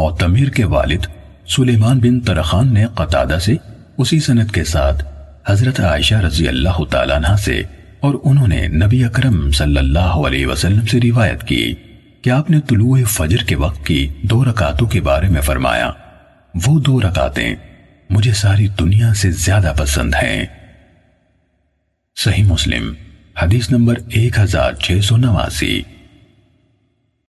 معتمر کے والد سلیمان بن ترخان نے قطادہ سے اسی سنت کے ساتھ حضرت عائشہ رضی اللہ تعالیٰ عنہ سے اور انہوں نے نبی اکرم صلی اللہ علیہ وسلم سے روایت کی کہ آپ نے طلوع فجر کے وقت کی دو رکعتوں کے بارے میں فرمایا، وہ دو رکعتیں مجھے ساری دنیا سے زیادہ پسند ہیں۔ صحیح مسلم، حدیث نمبر ایک ہزار چھ سو نواسی۔